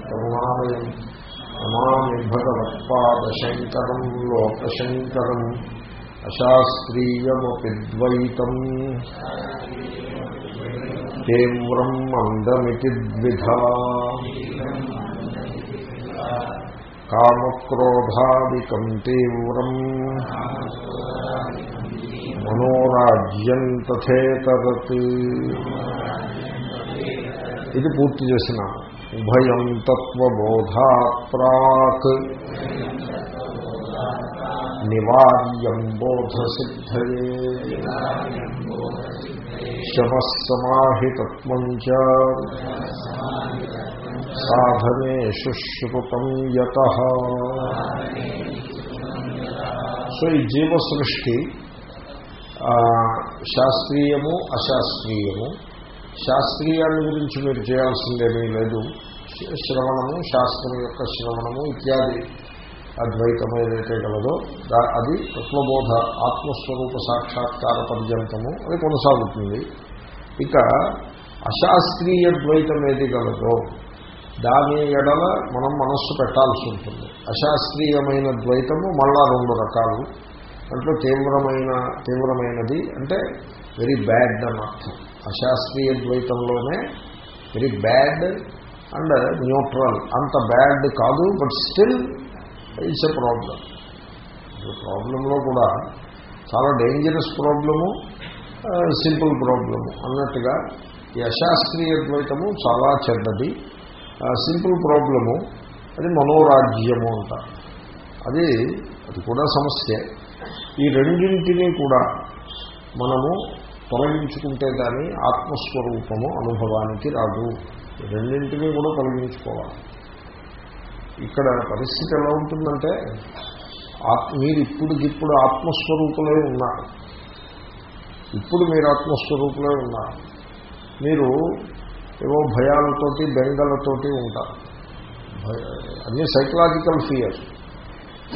కరుణాలయం నమామి భగవత్పాదశంకరం లోకశంకరం అశాస్త్రీయమపిద్వైతం. తీవ్రం మందమితి ద్విధా. కామక్రోధాదికం తీవ్రం మనోరాజ్యం తథేతరత్ ఇది పూర్తి చేసినాము ఉభయం తత్వబోధాత్ ప్రాక్ నివార్యం బోధసిద్ధయే శమస్సమాహితత్వం చ సాధనేషు శ్రుతం యత సో ఈ జీవ సృష్టి శాస్త్రీయము అశాస్త్రీయము. శాస్త్రీయాన్ని గురించి మీరు చేయాల్సిందేమీ లేదు. శ్రవణము శాస్త్రం యొక్క శ్రవణము ఇత్యాది అద్వైతం ఏదైతే కలదో అది తత్వబోధ ఆత్మస్వరూప సాక్షాత్కార పర్యంతము అది కొనసాగుతుంది. ఇక అశాస్త్రీయ ద్వైతం ఏది కలదో దాని ఎడల మనం మనస్సు పెట్టాల్సి ఉంటుంది. అశాస్త్రీయమైన ద్వైతము మళ్ళా రెండు రకాలు. దాంట్లో తీవ్రమైన తీవ్రమైనది అంటే వెరీ బ్యాడ్ అని అర్థం. అశాస్త్రీయ ద్వైతంలోనే వెరీ బ్యాడ్ అండ్ న్యూట్రల్. అంత బ్యాడ్ కాదు but still it's a problem ప్రాబ్లంలో కూడా చాలా డేంజరస్ ప్రాబ్లము సింపుల్ ప్రాబ్లము. అన్నట్టుగా ఈ అశాస్త్రీయ ద్వైతము చాలా చెడ్డది. సింపుల్ ప్రాబ్లము అది మనోరాజ్యము అంటారు అది అది కూడా సమస్య. ఈ రెండింటినీ కూడా మనము తొలగించుకుంటే కానీ ఆత్మస్వరూపము అనుభవానికి రాదు. రెండింటినీ కూడా తొలగించుకోవాలి. ఇక్కడ పరిస్థితి ఎలా ఉంటుందంటే మీరు ఇప్పుడుకిప్పుడు ఆత్మస్వరూపులే ఉన్నారు. ఇప్పుడు మీరు ఆత్మస్వరూపులే ఉన్నారు. మీరు ఏవో భయాలతోటి బెంగలతోటి ఉంటారు. అన్నీ సైకలాజికల్ ఫియర్.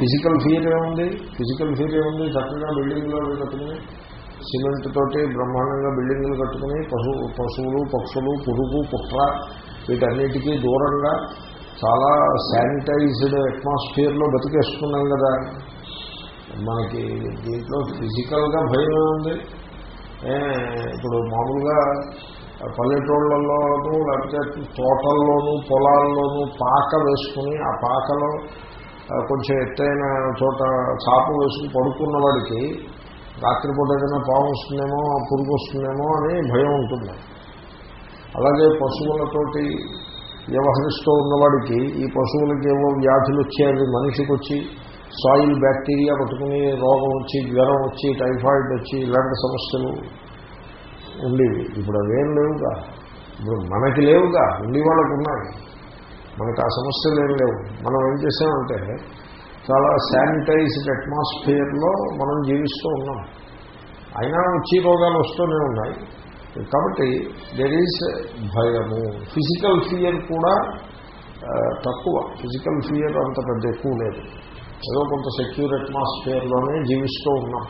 ఫిజికల్ ఫియర్ ఏముంది? ఫిజికల్ ఫియర్ ఏముంది? చక్కగా బిల్డింగ్లో కట్టుకుని సిమెంట్ తోటి బ్రహ్మాండంగా బిల్డింగ్లు కట్టుకుని పశు పశువులు పక్షులు పురుగు కుట్ర వీటన్నిటికీ దూరంగా చాలా శానిటైజ్డ్ అట్మాస్ఫియర్లో బతికేస్తున్నాం కదా. మనకి దీంట్లో ఫిజికల్గా భయం ఉంది ఇప్పుడు మామూలుగా పల్లెటూళ్ళలోనూ లేకపోతే తోటల్లోనూ పొలాల్లోనూ పాక వేసుకుని ఆ పాకలో కొంచెం ఎత్తైన చోట చాప వేసుకుని పడుకున్న వాడికి రాత్రిపూట ఏదైనా పాము వస్తుందేమో పురుగు వస్తుందేమో అని భయం ఉంటుంది. అలాగే పశువులతోటి వ్యవహరిస్తూ ఉన్నవాడికి ఈ పశువులకి ఏవో వ్యాధులు వచ్చేవి మనిషికి వచ్చి సాయిల్ బ్యాక్టీరియా పట్టుకుని రోగం వచ్చి జ్వరం వచ్చి టైఫాయిడ్ వచ్చి ఇలాంటి సమస్యలు ఉండేవి. ఇప్పుడు అవేం లేవుగా. ఇప్పుడు మనకి లేవుగా. ఉండి వాళ్ళకు ఉన్నాయి. మనకు ఆ సమస్యలు ఏం లేవు. మనం ఏం చేసామంటే చాలా శానిటైజ్డ్ అట్మాస్ఫియర్లో మనం జీవిస్తూ ఉన్నాం. అయినా వచ్చి రోగాలు వస్తూనే ఉన్నాయి. కాబట్టి దెర్ ఈజ్ భయము. ఫిజికల్ ఫియర్ కూడా తక్కువ. ఫిజికల్ ఫియర్ అంత పెద్ద ఎక్కువ లేదు. ఏదో కొంత సెక్యూర్ అట్మాస్ఫియర్లోనే జీవిస్తూ ఉన్నాం.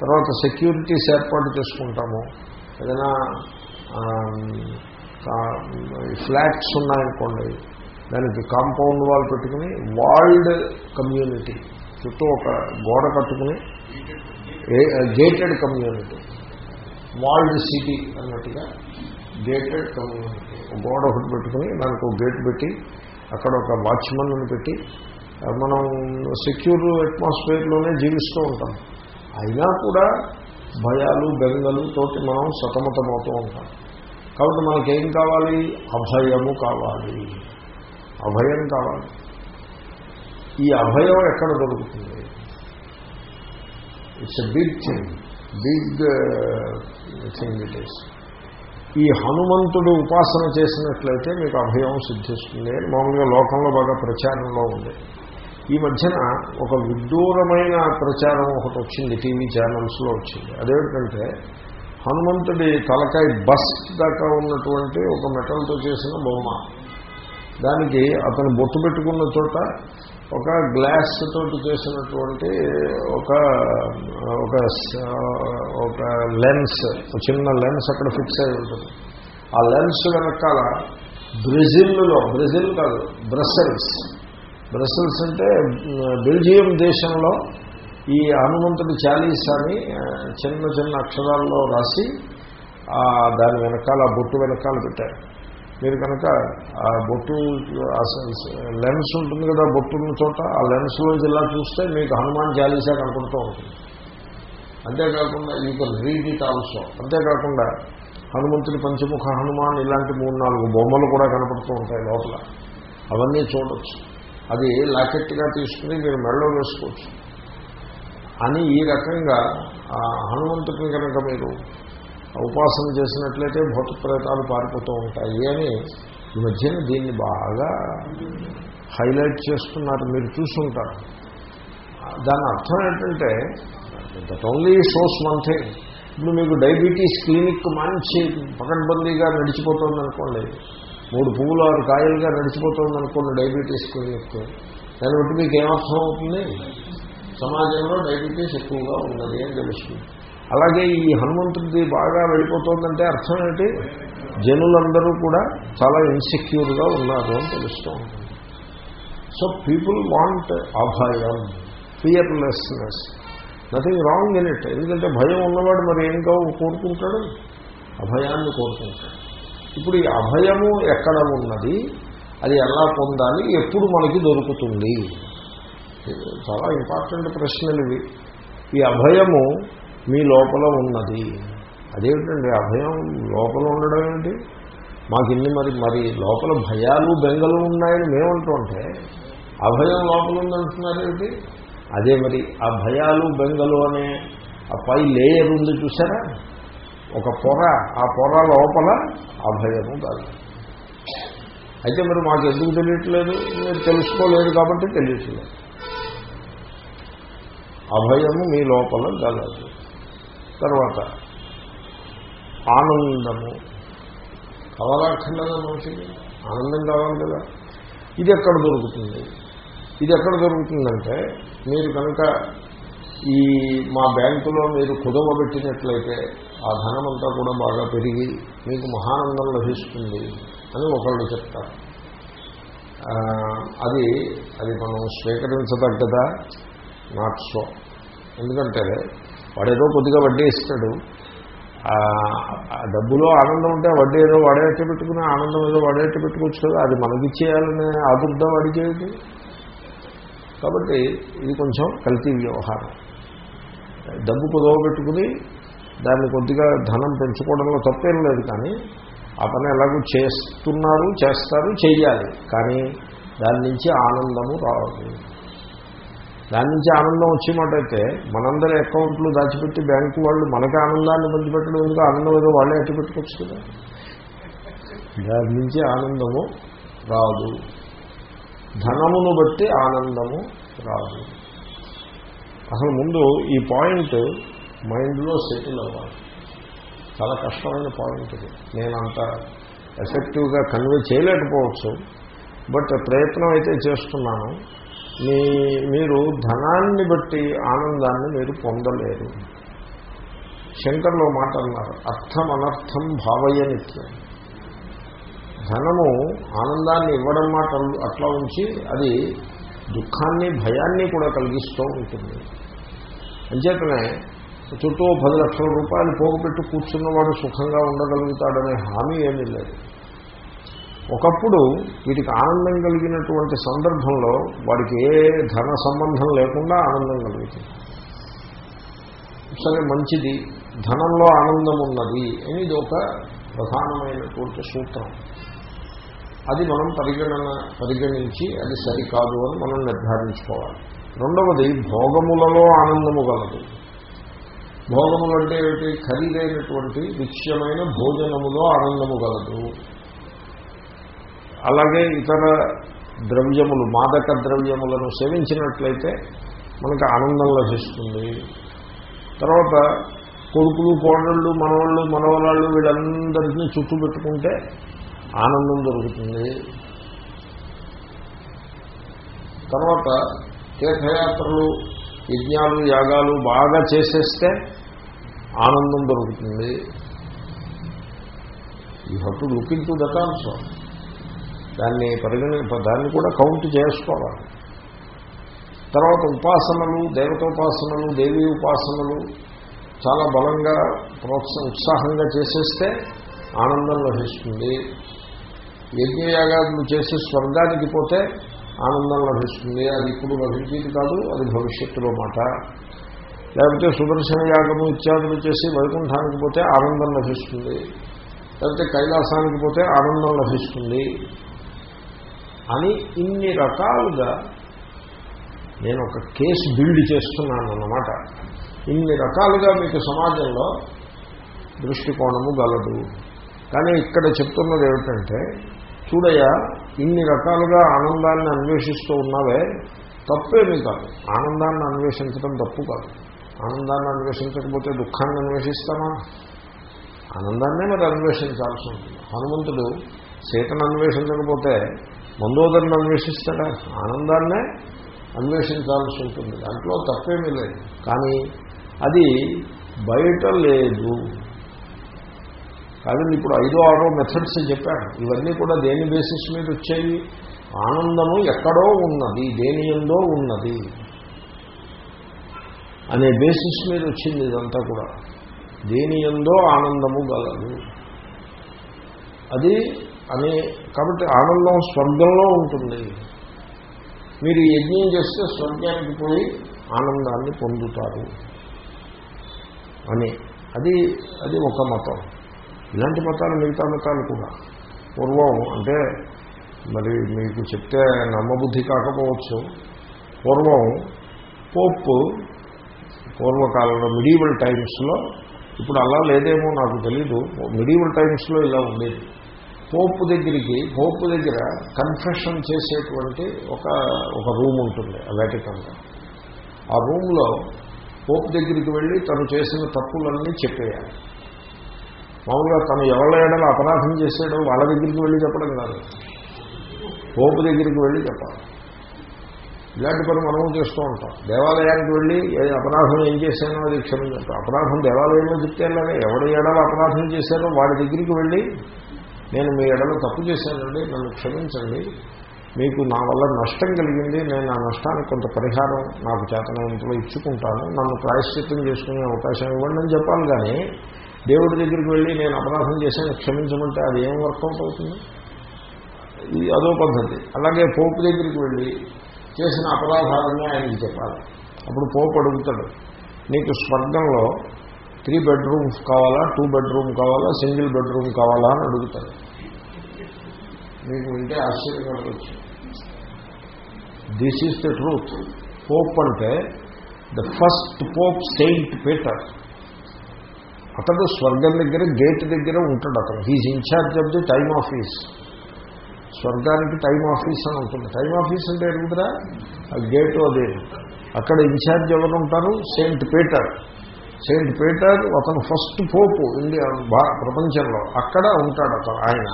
తర్వాత సెక్యూరిటీస్ ఏర్పాటు చేసుకుంటాము. ఏదైనా ఫ్లాట్స్ ఉన్నాయనుకోండి దానికి కాంపౌండ్ వాల్ పెట్టుకుని వాల్డ్ కమ్యూనిటీ చుట్టూ ఒక గోడ కట్టుకుని గేటెడ్ కమ్యూనిటీ వాల్డ్ సిటీ అన్నట్టుగా గేటెడ్ కమ్యూనిటీ గోడ ఒకటి పెట్టుకుని దానికి ఒక గేట్ పెట్టి అక్కడ ఒక వాచ్మన్ను పెట్టి మనం సెక్యూర్ అట్మాస్ఫియర్లోనే జీవిస్తూ ఉంటాం. అయినా కూడా భయాలు బెంగలు తోటి మనం సతమతమవుతూ ఉంటాం. కాబట్టి మనకేం కావాలి? అభయము కావాలి. అభయం కావాలి. ఈ అభయం ఎక్కడ దొరుకుతుంది? It's a big thing big thing it is ఈ హనుమంతుడు ఉపాసన చేసినట్లయితే మీకు అభయం సిద్ధిస్తుంది అని మామూలుగా లోకంలో బాగా ప్రచారంలో ఉంది. ఈ మధ్యన ఒక విడ్డూరమైన ప్రచారం ఒకటి వచ్చింది టీవీ ఛానల్స్లో వచ్చింది. అదేమిటంటే హనుమంతుడి తలకాయ బస్ దాకా ఉన్నటువంటి ఒక మెటల్తో చేసిన బొమ్మ. దానికి అతను బొట్టు పెట్టుకున్న చోట ఒక గ్లాస్ తోటి చేసినటువంటి ఒక ఒక ఒక లెన్స్ చిన్న లెన్స్ అక్కడ ఫిక్స్ అయి ఉంటుంది. ఆ లెన్స్ వెనకాల బ్రెజిల్లో బ్రెజిల్ కాదు బ్రసెల్స్ బ్రసెల్స్ అంటే బెల్జియం దేశంలో ఈ హనుమంతుడి చాలీస్ అని చిన్న చిన్న అక్షరాల్లో రాసి దాని వెనకాల బొట్టు వెనకాల పెట్టారు. మీరు కనుక ఆ బొట్టు లెన్స్ ఉంటుంది కదా బొట్టున్న చోట ఆ లెన్స్లో ఇలా చూస్తే మీకు హనుమాన్ చాలీసా కనపడుతూ ఉంటుంది. అంతేకాకుండా you can read it also. అంతేకాకుండా హనుమంతుడి పంచముఖ హనుమాన్ ఇలాంటి మూడు నాలుగు బొమ్మలు కూడా కనపడుతూ ఉంటాయి లోపల. అవన్నీ చూడవచ్చు అది లాకెట్గా తీసుకుని మీరు మెడలో వేసుకోవచ్చు. అని ఈ రకంగా ఆ హనుమంతుడిని కనుక మీరు ఉపాసన చేసినట్లయితే భూత ప్రేతాలు పారిపోతూ ఉంటాయి అని ఈ మధ్యన దీన్ని బాగా హైలైట్ చేస్తున్నారు. మీరు చూసుంటారు. దాని అర్థం ఏంటంటే that only shows one thing ఇప్పుడు మీకు డయాబెటీస్ క్లినిక్ మంచి పకడ్బందీగా నడిచిపోతుంది అనుకోండి మూడు పువ్వులు ఆరు కాయలుగా నడిచిపోతుంది అనుకోండి డయాబెటీస్ క్లినిక్. దాన్ని బట్టి మీకు ఏమర్థం అవుతుంది? సమాజంలో డయాబెటీస్ ఎక్కువగా ఉన్నది అని తెలుస్తుంది. అలాగే ఈ హనుమంతుడిది బాగా వెళ్ళిపోతుందంటే అర్థం ఏంటి? జనులందరూ కూడా చాలా ఇన్సెక్యూర్గా ఉన్నారు అని తెలుస్తూ ఉంటుంది so people want Abhayam fearlessness nothing wrong in it ఎందుకంటే భయం ఉన్నవాడు మరి ఏం కావు? కోరుకుంటాడు. అభయాన్ని కోరుకుంటాడు. ఇప్పుడు ఈ అభయము ఎక్కడ ఉన్నది? అది ఎలా పొందాలి? ఎప్పుడు మనకి దొరుకుతుంది? చాలా ఇంపార్టెంట్ ప్రశ్నలు ఇవి. ఈ అభయము మీ లోపల ఉన్నది. అదేమిటండి అభయం? లోపల ఉండడం ఏంటి మాకు ఇన్ని మరి మరి లోపల భయాలు బెంగలు ఉన్నాయని మేమంటుంటే అభయం లోపల ఉందంటున్నారేమిటి అదే మరి ఆ భయాలు బెంగలు అనే ఆ పై లేయర్ ఉంది చూసారా ఒక పొర ఆ పొర లోపల అభయము కాదు. అయితే మరి మాకు ఎందుకు తెలియట్లేదు? మీరు తెలుసుకోలేదు కాబట్టి తెలియట్లేదు. అభయము మీ లోపల గలదు తర్వాత ఆనందము. కావాలక్కర్లేదా మనిషికి ఆనందం కావాలి కదా. ఇది ఎక్కడ దొరుకుతుంది? ఇది ఎక్కడ దొరుకుతుందంటే మీరు కనుక ఈ మా బ్యాంకులో మీరు కుదవ పెట్టినట్లయితే ఆ ధనమంతా కూడా బాగా పెరిగి మీకు మహానందం లభిస్తుంది అని ఒకళ్ళు చెప్తారు. అది అది మనం స్వీకరించదగ్గదా? Not so. ఎందుకంటే వాడేదో కొద్దిగా వడ్డీ ఇస్తాడు. ఆ డబ్బులో ఆనందం ఉంటే వడ్డీ ఏదో వాడేట్టు పెట్టుకుని ఆనందం ఏదో వాడేట్టు పెట్టుకోవచ్చు కదా అది మనకిచ్చేయాలనే ఆదుర్దా చేయదు కాబట్టి ఇది కొంచెం కల్తీ వ్యవహారం. డబ్బు కుదవ పెట్టుకుని దాన్ని కొద్దిగా ధనం పెంచుకోవడంలో తప్పేం లేదు కానీ ఆ పని ఎలాగో చేస్తున్నారు చేస్తారు చేయాలి. కానీ దాని నుంచి ఆనందము రావాలి దాని నుంచి ఆనందం వచ్చే మాట అయితే మనందరి అకౌంట్లు దాచిపెట్టి బ్యాంకు వాళ్ళు మనకి ఆనందాన్ని పంచిపెట్టడం ఎందుకు? ఆనందం ఏదో వాళ్ళే అట్టి పెట్టుకోవచ్చు కదా. దాని నుంచి ఆనందము రాదు. ధనమును బట్టి ఆనందము రాదు. అసలు ముందు ఈ పాయింట్ మైండ్లో సెటిల్ అవ్వాలి. చాలా కష్టమైన పాయింట్ ఇది. నేను అంత ఎఫెక్టివ్గా కన్వే చేయలేకపోవచ్చు బట్ ప్రయత్నం అయితే చేస్తున్నాను. మీ మీరు ధనాన్ని బట్టి ఆనందాన్ని మీరు పొందలేరు. శంకర్లో మాట అన్నారు అర్థం అనర్థం భావయ్యనిత్యం ధనము ఆనందాన్ని ఇవ్వడం మాట అట్లా ఉంచి అది దుఃఖాన్ని భయాన్ని కూడా కలిగిస్తూ ఉంటుంది. అంచేతనే చుట్టూ పది లక్షల రూపాయలు పోగుపెట్టి కూర్చున్నవాడు సుఖంగా ఉండగలుగుతాడనే హామీ ఏమీ లేదు. ఒకప్పుడు వీటికి ఆనందం కలిగినటువంటి సందర్భంలో వాడికి ఏ ధన సంబంధం లేకుండా ఆనందం కలుగుతుంది సరే మంచిది ధనంలో ఆనందం ఉన్నది అనేది ఒక ప్రధానమైనటువంటి సూత్రం. అది మనం పరిగణన పరిగణించి అది సరికాదు అని మనం నిర్ధారించుకోవాలి. రెండవది భోగములలో ఆనందము గలదు. భోగములు అంటే ఏమిటి? ఖరీదైనటువంటి నిత్యమైన భోజనములో ఆనందము గలదు. అలాగే ఇతర ద్రవ్యములు మాదక ద్రవ్యములను సేవించినట్లయితే మనకు ఆనందం లభిస్తుంది. తర్వాత కొడుకులు కోడళ్ళు మనవాళ్ళు మనవరాళ్ళు వీళ్ళందరినీ చుట్టూ పెట్టుకుంటే ఆనందం దొరుకుతుంది. తర్వాత తీర్థయాత్రలు యజ్ఞాలు యాగాలు బాగా చేసేస్తే ఆనందం దొరుకుతుంది. ఈ హట్టు లుకింగ్ టు దట్ ఆల్సో దాన్ని పరిగణ దాన్ని కూడా కౌంట్ చేసుకోవాలి. తర్వాత ఉపాసనలు దేవతోపాసనలు దేవీ ఉపాసనలు చాలా బలంగా ప్రోత్స ఉత్సాహంగా చేసేస్తే ఆనందం లభిస్తుంది. యజ్ఞయాగాదులు చేసి స్వర్గానికి పోతే ఆనందం లభిస్తుంది. అది ఇప్పుడు లభించేది కాదు అది భవిష్యత్తులో మాట. లేకపోతే సుదర్శన యాగము ఇత్యాదులు చేసి వైకుంఠానికి పోతే ఆనందం లభిస్తుంది. లేకపోతే కైలాసానికి పోతే ఆనందం లభిస్తుంది. అని ఇన్ని రకాలుగా నేను ఒక కేసు బిల్డ్ చేస్తున్నాను అన్నమాట. ఇన్ని రకాలుగా మీకు సమాజంలో దృష్టికోణము గలదు. కానీ ఇక్కడ చెప్తున్నది ఏమిటంటే చూడయ్యా ఇన్ని రకాలుగా ఆనందాన్ని అన్వేషిస్తూ ఉన్నావే తప్పేమీ కాదు. ఆనందాన్ని అన్వేషించడం తప్పు కాదు. ఆనందాన్ని అన్వేషించకపోతే దుఃఖాన్ని అన్వేషిస్తామా? ఆనందాన్నే మరి అన్వేషించాల్సి ఉంటుంది. హనుమంతుడు సీతను అన్వేషించకపోతే మందోదరిని అన్వేషిస్తాడా? ఆనందాన్నే అన్వేషించాల్సి ఉంటుంది. దాంట్లో తప్పేమీ లేదు. కానీ అది బయట లేదు. కాదండి ఇప్పుడు ఐదో ఆరో మెథడ్స్ చెప్పాను ఇవన్నీ కూడా దేని బేసిస్ మీద వచ్చాయి? ఆనందము ఎక్కడో ఉన్నది దేని ఎందో ఉన్నది అనే బేసిస్ మీద వచ్చింది ఇదంతా కూడా. దేని ఎందో ఆనందము గలదు. అది అని కాబట్టి ఆనందం స్వర్గంలో ఉంటుంది. మీరు యజ్ఞం చేస్తే స్వర్గానికి పోయి ఆనందాన్ని పొందుతారు అని. అది అది ఒక మతం. ఇలాంటి మతాలు మిగతా మతాలు కూడా. పూర్వం అంటే మరి మీకు చెప్తే నమ్మబుద్ధి కాకపోవచ్చు. పూర్వం పోప్ పూర్వకాలంలో మిడీవల్ టైమ్స్లో ఇప్పుడు అలా లేదేమో నాకు తెలీదు. మిడీవల్ టైమ్స్లో ఇలా ఉండేది. పోపు దగ్గరికి పోపు దగ్గర కన్ఫెషన్ చేసేటువంటి ఒక ఒక రూమ్ ఉంటుంది వేటికన్లో ఆ రూమ్లో పోపు దగ్గరికి వెళ్ళి తను చేసిన తప్పులన్నీ చెప్పేయాలి. మామూలుగా తను ఎవరి ఏడలో అపరాధం చేసాడో వాళ్ళ దగ్గరికి వెళ్ళి చెప్పడం కాదు. పోపు దగ్గరికి వెళ్ళి చెప్పాలి. ఇలాంటి పని మనము చేస్తూ ఉంటాం. దేవాలయానికి వెళ్ళి అపరాధం ఏం చేశానో అది క్షమించాం. అపరాధం దేవాలయంలో చెప్తే ఎవడ ఎవరి అపరాధం చేశారో వాడి దగ్గరికి వెళ్ళి నేను మీ ఎడలో తప్పు చేశానండి నన్ను క్షమించండి. మీకు నా వల్ల నష్టం కలిగింది నేను ఆ నష్టానికి కొంత పరిహారం నాకు చేతనంతలో ఇచ్చుకుంటాను. నన్ను ప్రాయశ్చిత్తం చేసుకునే అవకాశం ఇవ్వండి అని చెప్పాలి కానీ దేవుడి దగ్గరికి వెళ్ళి నేను అపరాధం చేశాను క్షమించమంటే అది ఏం వర్కౌట్ అవుతుంది? ఇది అదో పద్ధతి. అలాగే పోపు దగ్గరికి వెళ్ళి చేసిన అపరాధాలన్నీ ఆయనకి చెప్పాలి. అప్పుడు పోపు అడుగుతాడు నీకు స్వర్గంలో త్రీ బెడ్రూమ్స్ కావాలా టూ బెడ్రూమ్ కావాలా సింగిల్ బెడ్రూమ్ కావాలా అని అడుగుతారు. మీకు వింటే ఆశ్చర్యంగా this is the truth pope అంటే the first pope saint Peter అతడు స్వర్గం దగ్గర గేట్ దగ్గర ఉంటాడు అతను. He's incharge of the time office స్వర్గానికి టైమ్ ఆఫీస్ అని ఉంటుంది. టైమ్ ఆఫీస్ అంటే ఎరుగుదరా ఆ గేటు అదే. అక్కడ ఇన్ఛార్జ్ ఎవరు ఉంటారు? సెయింట్ పీటర్ సెయింట్ పీటర్ అతను ఫస్ట్ పోపు ఇండియా ప్రపంచంలో. అక్కడ ఉంటాడు అతను ఆయన.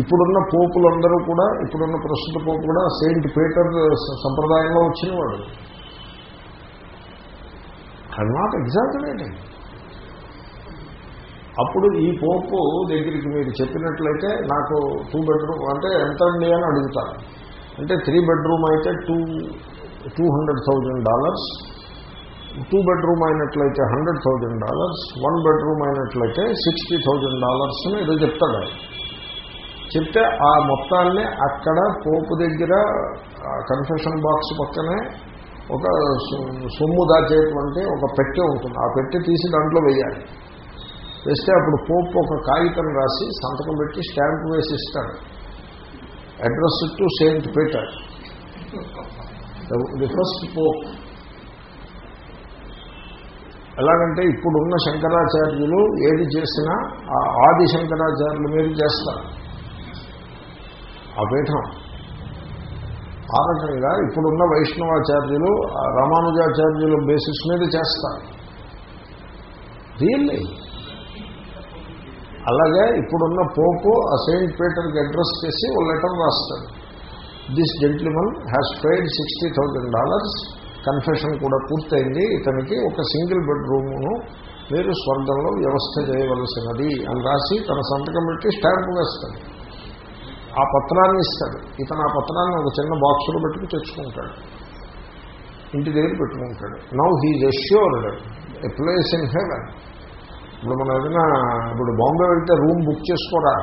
ఇప్పుడున్న పోపులందరూ కూడా ఇప్పుడున్న ప్రస్తుత పోపు కూడా సెయింట్ పీటర్ సంప్రదాయంలో వచ్చినవాడు. ఐ నాట్ ఎగ్జామినేటింగ్ అప్పుడు ఈ పోపు దగ్గరికి మీరు చెప్పినట్లయితే నాకు టూ బెడ్రూమ్ అంటే ఎంత అండి అని అడుగుతారు. అంటే త్రీ బెడ్రూమ్ అయితే two two hundred thousand dollars two bedroom అయినట్లయితే hundred thousand dollars one bedroom అయినట్లయితే సిక్స్టీ థౌజండ్ డాలర్స్ అని ఏదో చెప్తాడు. చెప్తే ఆ మొత్తాన్ని అక్కడ పోపు దగ్గర కన్ఫెషన్ బాక్స్ పక్కనే ఒక సొమ్ము దాచేటువంటి ఒక పెట్టె ఉంటుంది. ఆ పెట్టె తీసి దాంట్లో వేయాలి. వేస్తే అప్పుడు పోపు ఒక కాగితం రాసి సంతకం పెట్టి స్టాంప్ వేసి ఇస్తాడు. Address to saint Peter. The first pope. ఎలాగంటే ఇప్పుడున్న శంకరాచార్యులు ఏది చేసినా ఆ ఆది శంకరాచార్యులు మీద చేస్తారు. ఆ పీఠం. ఆ రకంగా ఇప్పుడున్న వైష్ణవాచార్యులు రామానుజాచార్యుల బేసిస్ మీద చేస్తారు. రియల్లీ అలాగే ఇప్పుడున్న పోపు ఆ సెయింట్ పీటర్కి అడ్రస్ చేసి ఓ లెటర్ రాస్తాడు. This gentleman has paid sixty thousand dollars confession కూడా పూర్తయింది. ఇతనికి ఒక సింగిల్ బెడ్రూమ్ను మీరు స్వర్గంలో వ్యవస్థ చేయవలసినది అని రాసి తన సంతకం పెట్టి స్టాంప్ వేస్తాడు ఆ పత్రాన్ని ఇస్తాడు. ఇతను ఆ పత్రాన్ని ఒక చిన్న బాక్సులో పెట్టుకు తెచ్చుకుంటాడు. ఇంటి దగ్గర పెట్టుకుంటాడు. Now he's assured a place in heaven ఇప్పుడు మనం ఏదైనా ఇప్పుడు బాంబే వెళ్తే రూమ్ బుక్ చేసుకోరా?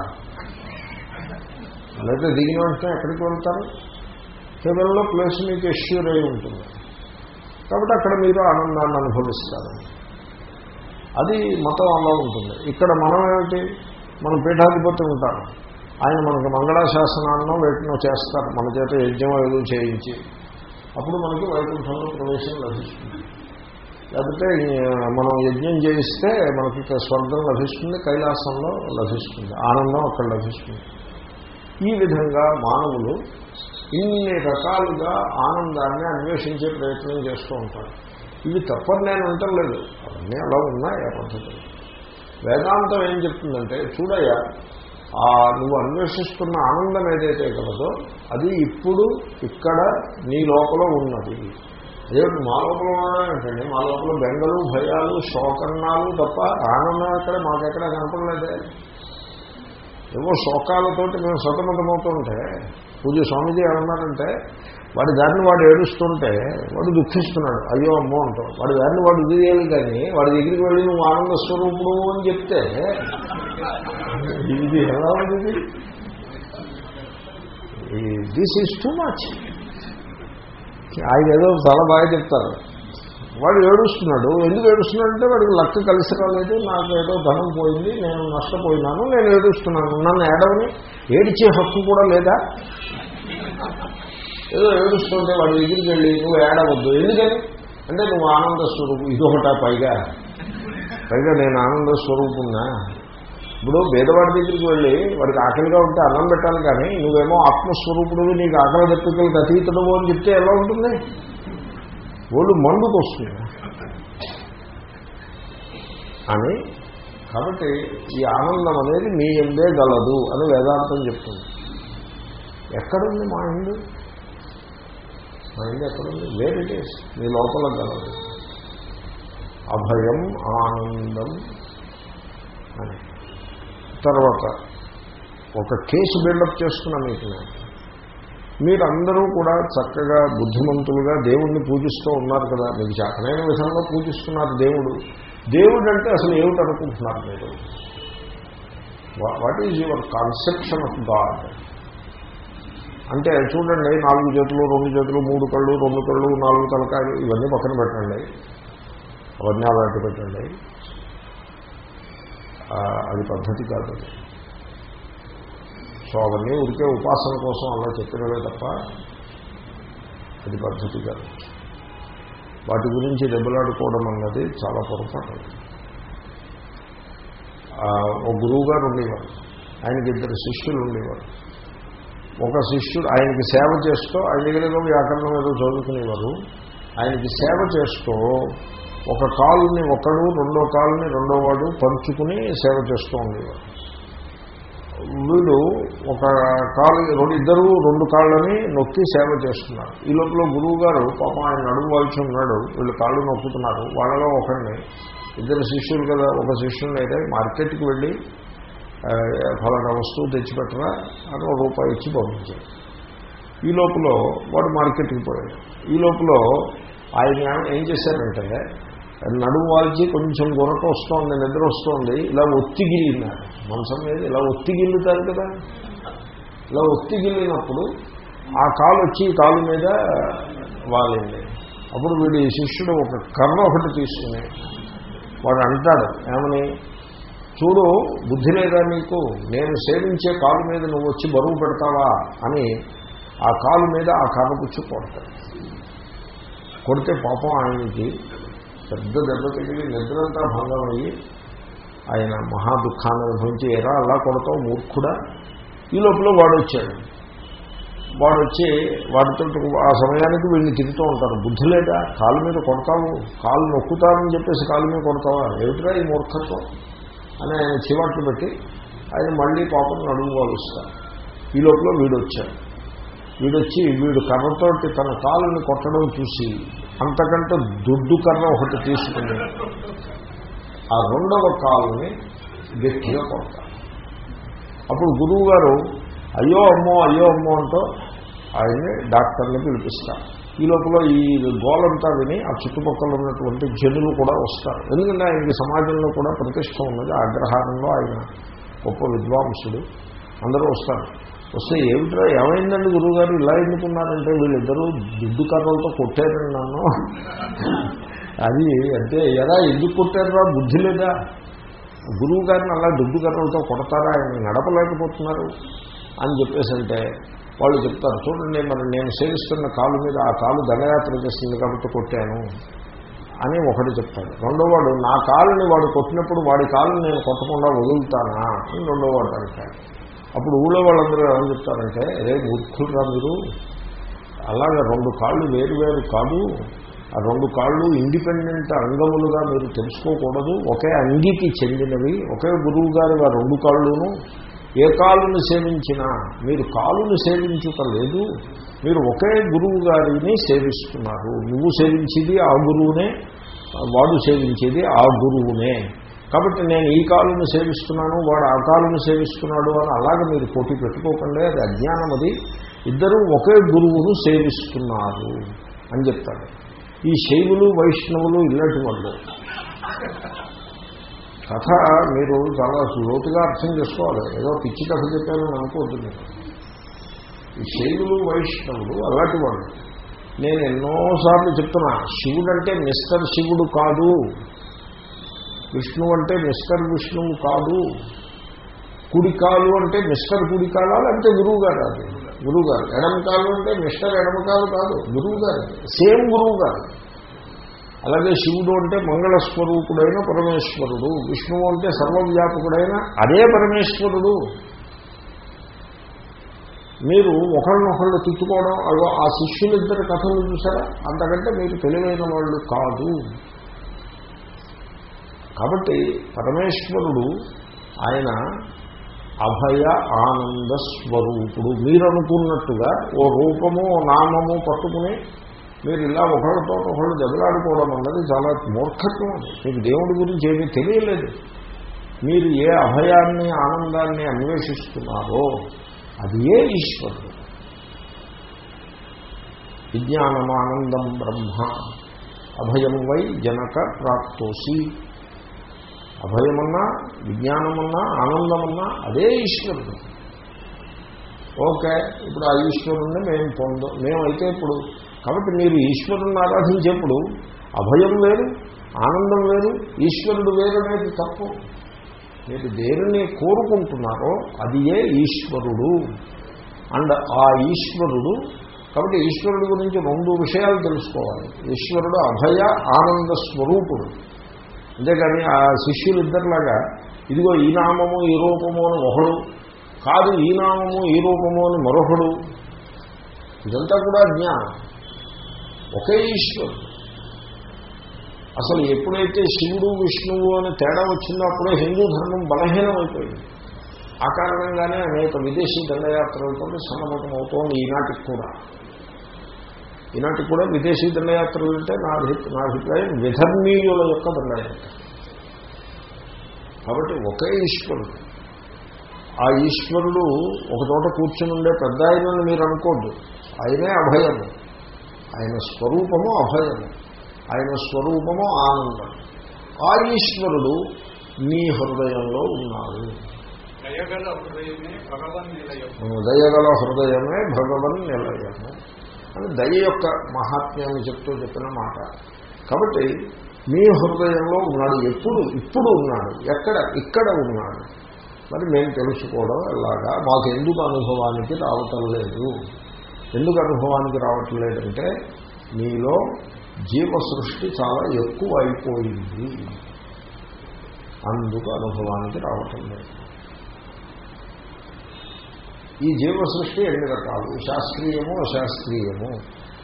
లేకపోతే దిగిన వెంటనే ఎక్కడికి వెళ్తారు? హెవెన్లో ప్లేస్ మీకు ఎష్యూర్ అయి ఉంటుంది. కాబట్టి అక్కడ మీరు ఆనందాన్ని అనుభవిస్తారు. అది మతం అలా ఉంటుంది. ఇక్కడ మనం ఏమిటి? మనం పీఠాధిపతి ఉంటాం. ఆయన మనకు మంగళాశాసనాలను వేటినో చేస్తారు. మన చేత యజ్ఞం ఏదో చేయించి. అప్పుడు మనకి వైకుంఠంలో ప్రవేశం లభిస్తుంది. లేకపోతే మనం యజ్ఞం చేయిస్తే మనకి స్వర్గం లభిస్తుంది కైలాసంలో లభిస్తుంది ఆనందం అక్కడ లభిస్తుంది. ఈ విధంగా మానవులు ఇన్ని రకాలుగా ఆనందాన్ని అన్వేషించే ప్రయత్నం చేస్తూ ఉంటారు. ఇవి తప్పని నేను అంటలేదు అవన్నీ అలా ఉన్నాయి ఆ పద్ధతులు. వేదాంతం ఏం చెప్తుందంటే చూడయ్యా ఆ నువ్వు అన్వేషిస్తున్న ఆనందం ఏదైతే కలదో అది ఇప్పుడు ఇక్కడ నీ లోపల ఉన్నది. అదేమిటి మా లోపల ఉన్నాయంటండి మా లోపల బెంగలు భయాలు శోకన్నాలు తప్ప ఆనందం ఎక్కడ మాకెక్కడ కనపడలేదే. ఏవో శోకాలతోటి మేము సతమతమవుతుంటే పూజ స్వామీజీ ఏమన్నారంటే వాడి దారిని వాడు ఏడుస్తుంటే వాడు దుఃఖిస్తున్నాడు. అయ్యో అమ్మో అంటాం వాడి దారిని వాడు వదిలేయాలి కానీ వాడి దగ్గరికి వెళ్ళి నువ్వు ఆనంద స్వరూపుడు అని చెప్తే ఇది ఎలా ఉంది దిస్ ఈజ్ టూ మచ్ ఆయన ఏదో చాలా బాగా చెప్తారు. వాడు ఏడుస్తున్నాడు. ఎందుకు ఏడుస్తున్నాడు అంటే వాడికి లక్క కలిసి రాలేదు. నాకు ఏదో ధనం పోయింది నేను నష్టపోయినాను నేను ఏడుస్తున్నాను. నన్ను ఏడవని ఏడిచే హక్కు కూడా లేదా? ఏదో ఏడుస్తుంటే వాడి దగ్గరికి వెళ్ళి నువ్వు ఏడవద్దు. ఎందుకని? అంటే నువ్వు ఆనంద స్వరూపం. ఇదొకట పైగా. పైగా నేను ఆనంద స్వరూపున్నా. ఇప్పుడు భేదవాడి దగ్గరికి వెళ్ళి వాడికి ఆకలిగా ఉంటే అన్నం పెట్టాలి కానీ నువ్వేమో ఆత్మస్వరూపుడు నీకు ఆకలి దప్పికలకు అతీతుడు అని చెప్తే ఎలా ఉంటుంది? ఒళ్ళు మండుకు వస్తుంది. అని కాబట్టి ఈ ఆనందం అనేది మీ ఎందే గలదు అని వేదాంతం చెప్తుంది. ఎక్కడుంది మైండ్ మైండ్ మా ఎక్కడుంది? వేర్ ఇట్ ఈస్ మీ లోపల కలదు అభయం ఆనందం అని. తర్వాత ఒక కేసు బిల్డప్ చేసుకున్నా మీకు నేను. మీరందరూ కూడా చక్కగా బుద్ధిమంతులుగా దేవుణ్ణి పూజిస్తూ ఉన్నారు కదా. మీకు చాకనైన విధంగా పూజిస్తున్నారు దేవుడు. దేవుడు అంటే అసలు ఏమిటి అనుకుంటున్నారు మీరు what is your conception of God అంటే చూడండి నాలుగు చేతులు రెండు చేతులు మూడు కళ్ళు రెండు కళ్ళు నాలుగు తలకాయలు ఇవన్నీ పక్కన పెట్టండి. అవన్నీ అలాంటి పెట్టండి. అది పద్ధతి కాదు సో అవన్నీ ఉడికే ఉపాసన కోసం అలా చెప్పినవే తప్ప అది పద్ధతి కాదు. వాటి గురించి దెబ్బలాడుకోవడం అన్నది చాలా పొరపాటు. ఒక గురువుగారు ఉండేవారు. ఆయనకి ఇద్దరు శిష్యులు ఉండేవారు. ఒక శిష్యుడు ఆయనకి సేవ చేస్తూ ఆయన దగ్గర వ్యాకరణం ఏదో చదువుకునేవారు. ఆయనకి సేవ చేస్తూ ఒక కాలుని ఒకడు రెండో కాలుని రెండో వాడు పంచుకుని సేవ చేస్తూ ఉండేవారు. వీళ్ళు ఒక కాలు రెండు ఇద్దరు రెండు కాళ్ళని నొక్కి సేవ చేస్తున్నారు. ఈ లోపల గురువు గారు పాపం ఆయన నడుము వాల్చి ఉన్నాడు. వీళ్ళు కాళ్ళు నొక్కుతున్నారు. వాళ్ళలో ఒకరిని ఇద్దరు శిష్యులు కదా ఒక శిష్యుని అయితే మార్కెట్కి వెళ్ళి ఫలానా వస్తువు తెచ్చిపెట్టరా అని ఒక రూపాయి ఇచ్చి పంపించాడు ఈ లోపల వాడు మార్కెట్కి పోయాడు. ఈ లోపల ఆయన ఏం చేశారంటే నడుము వాల్చి కొంచెం గురక వస్తోంది నిద్ర వస్తోంది ఇలా ఒత్తిగిల్లినారు మనసం మీద ఇలా ఒత్తిగిల్లుతారు కదా. ఇలా ఒత్తిగిల్లినప్పుడు ఆ కాలు వచ్చి కాలు మీద వాలింది. అప్పుడు వీడి శిష్యుడు ఒక కర్ర ఒకటి తీసుకుని వాడు అంటాడు ఏమని? చూడు బుద్ధి లేదా నీకు? నేను సేవించే కాలు మీద నువ్వు వచ్చి బరువు పెడతావా? అని ఆ కాలు మీద ఆ కర్ర పుచ్చి కొడతాడు. కొడితే పాపం ఆయనకి పెద్ద దెబ్బ తగిలి నిద్రంతా భంగం అయ్యి ఆయన మహా దుఃఖాన్ని అనుభవించి ఎరా అలా కొడతావు మూర్ఖుడా? ఈ లోపల వాడు వచ్చాడు వాడు వచ్చి వాడితో ఆ సమయానికి వీళ్ళు తిరుగుతూ ఉంటారు బుద్ధి లేదా? కాలు మీద కొడతావు? కాలు నొక్కుతారని చెప్పేసి కాలు మీద కొడతావా? ఏమిట్రా ఈ మూర్ఖత్వం? అని ఆయన చివాట్లు పెట్టి ఆయన మళ్ళీ పాపం నడుముకోవాలి వస్తారు ఈ లోపల వీడు వచ్చాడు వీడొచ్చి వీడు కర్రతోటి తన కాలుని కొట్టడం చూసి అంతకంటే దొడ్డు కర్ర ఒకటి తీసుకుని ఆ రెండవ కాలుని గట్టిగా కొడతారు అప్పుడు గురువు గారు అయ్యో అమ్మో అయ్యో అమ్మో అంటూ ఆయన్ని డాక్టర్ని పిలిపిస్తారు. ఈ లోపల ఈ గోలంతా విని ఆ చుట్టుపక్కల ఉన్నటువంటి జనులు కూడా వస్తారు. ఎందుకంటే ఆయనకి సమాజంలో కూడా ప్రతిష్ట ఉన్నది. అగ్రహారంలో ఆయన గొప్ప విద్వాంసుడు. అందరూ వస్తారు. వస్తే ఏమిట్రా ఏమైందండి గురువుగారు? ఇలా ఎన్నుకున్నారంటే వీళ్ళిద్దరూ దుడ్డు కర్రలతో కొట్టారని నన్ను. అది అంటే ఎలా ఎందుకు కొట్టారా బుద్ధి లేదా? గురువు గారిని అలా దుడ్డు కర్రలతో కొడతారా? ఆయన నడపలేకపోతున్నారు. అని చెప్పేసి అంటే వాళ్ళు చెప్తారు చూడండి మరి నేను సేవిస్తున్న కాలు మీద ఆ కాలు దండయాత్ర చేస్తుంది కాబట్టి కొట్టాను అని ఒకటి చెప్తాడు. రెండో వాడు నా కాలుని వాడు కొట్టినప్పుడు వాడి కాలుని నేను కొట్టకుండా వదులుతానా అని రెండో వాడు అంటాడు. అప్పుడు ఊళ్ళో వాళ్ళందరూ ఏమని చెప్తారంటే రే మూర్ఖులురా మీరు. అలాగే రెండు కాళ్ళు వేరు వేరు కాదు. ఆ రెండు కాళ్ళు ఇండిపెండెంట్ అంగములుగా మీరు తెలుసుకోకూడదు. ఒకే అంగికి చెందినవి. ఒకే గురువు గారి రెండు కాళ్ళును ఏ కాలును సేవించినా మీరు కాలును సేవించుట లేదు మీరు ఒకే గురువు గారిని సేవిస్తున్నారు. నువ్వు సేవించేది ఆ గురువునే వాడు సేవించేది ఆ గురువునే. కాబట్టి నేను ఈ కాలును సేవిస్తున్నాను వాడు ఆ కాలును సేవిస్తున్నాడు అని అలాగే మీరు పోటీ పెట్టుకోకండి. అది అజ్ఞానం అది. ఇద్దరూ ఒకే గురువును సేవిస్తున్నారు అని చెప్తాడు. ఈ శైవులు వైష్ణవులు ఇలాంటి వాళ్ళు. కథ మీరు చాలా లోతుగా అర్థం చేసుకోవాలి. ఏదో పిచ్చి కథ చెప్పానని అనుకోవద్దు మీరు ఈ శైవులు వైష్ణవులు అలాంటి వాళ్ళు. నేను ఎన్నోసార్లు చెప్తున్నా శివుడు అంటే మిస్టర్ శివుడు కాదు. విష్ణువు అంటే మిస్టర్ విష్ణువు కాదు. కుడికాలు అంటే మిస్టర్ కుడికాలా లేకపోతే గురువు గారు అది గురువు గారు ఎడమకాలు అంటే మిస్టర్ ఎడమకాలు కాదు. గురువు గారు సేమ్ గురువు గారు అలాగే శివుడు అంటే మంగళస్వరూపుడైన పరమేశ్వరుడు విష్ణువు అంటే సర్వవ్యాపకుడైన అదే పరమేశ్వరుడు. మీరు ఒకళ్ళనొకళ్ళు తిట్టుకోవడం అదో ఆ శిష్యులిద్దరి కథలు చూసారా? అంతకంటే మీరు తెలివైన వాళ్ళు కాదు. కాబట్టి పరమేశ్వరుడు ఆయన అభయ ఆనంద స్వరూపుడు. మీరు అనుకున్నట్టుగా ఓ రూపము నామము పట్టుకుని మీరు ఇలా ఒకళ్ళతో ఒకళ్ళు దెబ్బలాడుకోవడం అన్నది చాలా మూర్ఖత్వం మీకు దేవుడి గురించి ఏమీ తెలియలేదు. మీరు ఏ అభయాన్ని ఆనందాన్ని అన్వేషిస్తున్నారో అది ఏ ఈశ్వరుడు? విజ్ఞానమానందం బ్రహ్మ అభయం వై జనక ప్రాప్తోసి. అభయమన్నా విజ్ఞానమన్నా ఆనందమన్నా అదే ఈశ్వరుడు. ఓకే ఇప్పుడు ఆ ఈశ్వరుణ్ణి మేము పొంద మేమైతే ఇప్పుడు కాబట్టి మీరు ఈశ్వరుణ్ణి ఆరాధించేప్పుడు అభయం వేరు ఆనందం వేరు ఈశ్వరుడు వేరు అనేది తప్పు. మీరు దేనిని కోరుకుంటున్నారో అది ఏ ఈశ్వరుడు? అండ్ ఆ ఈశ్వరుడు కాబట్టి ఈశ్వరుడు గురించి రెండు విషయాలు తెలుసుకోవాలి. ఈశ్వరుడు అభయ ఆనంద స్వరూపుడు. అంతేకాని ఆ శిష్యులు ఇద్దరిలాగా ఇదిగో ఈ నామము ఈ రూపము అని ఒకడు కాదు ఈ నామము ఈ రూపము అని మరొకడు. ఇదంతా కూడా జ్ఞానం. ఒకే ఈశ్వరుడు అసలు ఎప్పుడైతే శివుడు విష్ణువు అని తేడా వచ్చిందో అప్పుడే హిందూ ధర్మం బలహీనమైపోయింది. ఆ కారణంగానే అనేక విదేశీ దండయాత్రలతో సన్నమతం అవుతోంది ఈనాటికి కూడా. ఈనాటికి కూడా విదేశీ దండయాత్రలు అంటే నా నా అభిప్రాయం విధర్మీయుల యొక్క దండయాత్ర. కాబట్టి ఒకే ఈశ్వరుడు. ఆ ఈశ్వరుడు ఒక చోట కూర్చుని ఉండే పెద్ద ఆయనని మీరు అనుకోద్దు. ఆయనే అభయము. ఆయన స్వరూపము అభయము ఆయన స్వరూపము ఆనందం. ఆ ఈశ్వరుడు మీ హృదయంలో ఉన్నాడు. దయగల హృదయమే భగవన్ నిలయము అని దయ యొక్క మహాత్మ్యాన్ని చెప్తూ చెప్పిన మాట. కాబట్టి మీ హృదయంలో ఉన్నాడు. ఎప్పుడు ఇప్పుడు ఉన్నాడు. ఎక్కడ ఇక్కడ ఉన్నాడు. మరి మేము తెలుసుకోవడం ఎలాగా? మాకు ఎందుకు అనుభవానికి రావటం లేదు. ఎందుకు అనుభవానికి రావటం లేదంటే మీలో జీవ సృష్టి చాలా ఎక్కువ అయిపోయింది అందుకు అనుభవానికి రావటం లేదు. ఈ జీవ సృష్టి ఎన్ని రకాలు? శాస్త్రీయము అశాస్త్రీయము.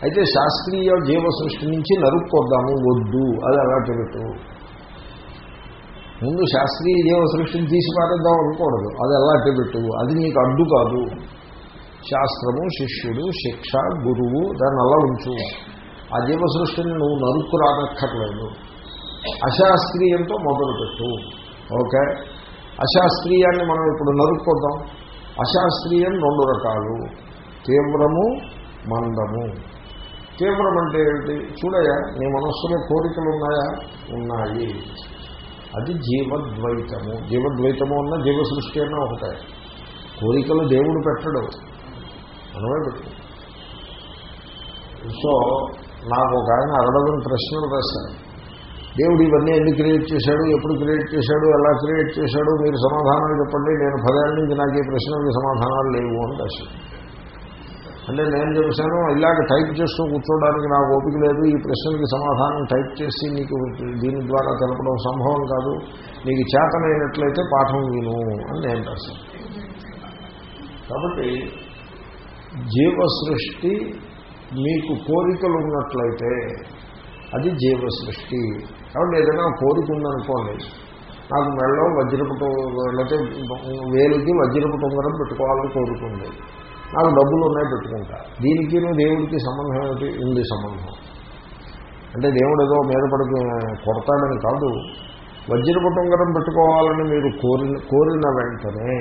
అయితే శాస్త్రీయ జీవ సృష్టి నుంచి నరుక్కొద్దాము వద్దు అది అలా పెట్టు ముందు శాస్త్రీయ జీవ సృష్టిని తీసి పారేద్దాం అనుకోడదు అది ఎలా పెట్టు అది నీకు అడ్డు కాదు. శాస్త్రము శిష్యుడు శిక్ష గురువు దాన్ని అలా ఉంచు ఆ జీవ సృష్టిని నువ్వు నరుక్కు రానక్కర్లేదు. అశాస్త్రీయంతో మొదలుపెట్టు. ఓకే? అశాస్త్రీయాన్ని మనం ఇప్పుడు నరుక్కుందాం అశాస్త్రీయం రెండు రకాలు. తీవ్రము మందము. తీవ్రం అంటే ఏమిటి? చూడయా నీ మనస్సులో కోరికలు ఉన్నాయా? ఉన్నాయి. అది జీవద్వైతము. జీవద్వైతము అన్న జీవ సృష్టి అన్న ఒకటే. కోరికలు దేవుడు పెట్టడు. మనమే సో నాకు ఒక ఆయన అరడదని ప్రశ్నలు రాశాను దేవుడు ఇవన్నీ ఎన్ని క్రియేట్ చేశాడు ఎప్పుడు క్రియేట్ చేశాడు ఎలా క్రియేట్ చేశాడు మీరు సమాధానాలు చెప్పండి నేను పదేళ్ళ నుంచి నాకు ఈ ప్రశ్నలకి సమాధానాలు లేవు అని రాశాను అంటే నేను చెప్పాను ఇలాగ టైప్ చేస్తూ కూర్చోవడానికి నాకు ఓపిక లేదు ఈ ప్రశ్నలకి సమాధానం టైప్ చేసి నీకు దీని ద్వారా తెలపడం సంభవం కాదు నీకు చేతనైనట్లయితే పాఠం విను అని నేను రాశాను. కాబట్టి జీవ సృష్టి మీకు కోరికలు ఉన్నట్లయితే అది జీవ సృష్టి కాబట్టి ఏదైనా కోరిక ఉందనుకోండి నాకు మెళ్ళలో వజ్రపు లేకపోతే వేలుకి వజ్రపు పెట్టుకోవాలని కోరుకుంది. నాకు డబ్బులు ఉన్నాయి పెట్టుకుంటా. దీనికి దేవుడికి సంబంధం ఏమిటి ఉంది సంబంధం. అంటే దేవుడు ఏదో మీద పడికి కొడతాడని కాదు. వజ్రపు తొంగరం పెట్టుకోవాలని మీరు కోరిన కోరిన వెంటనే